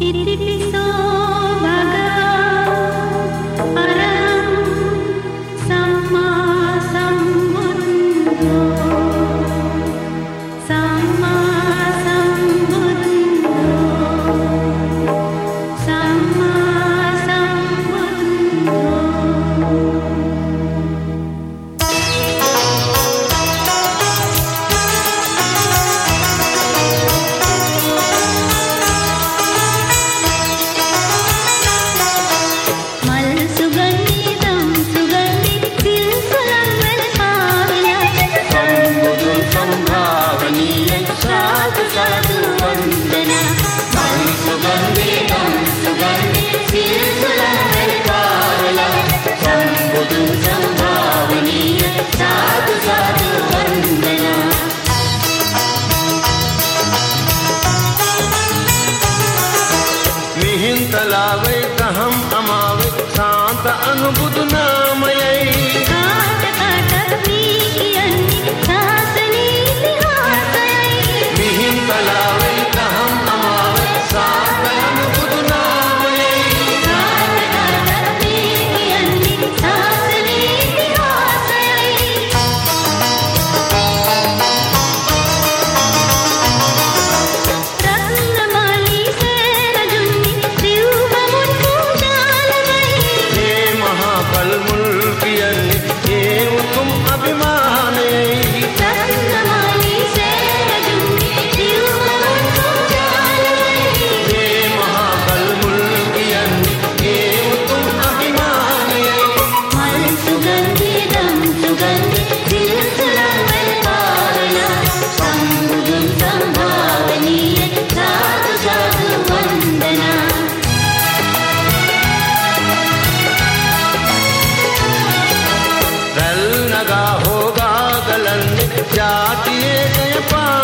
一滴一滴走。हिंत लावे कहम अमावे शांत अनुबुद नामयै apart.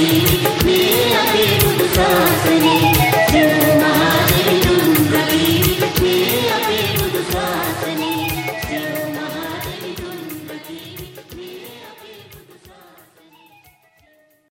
You.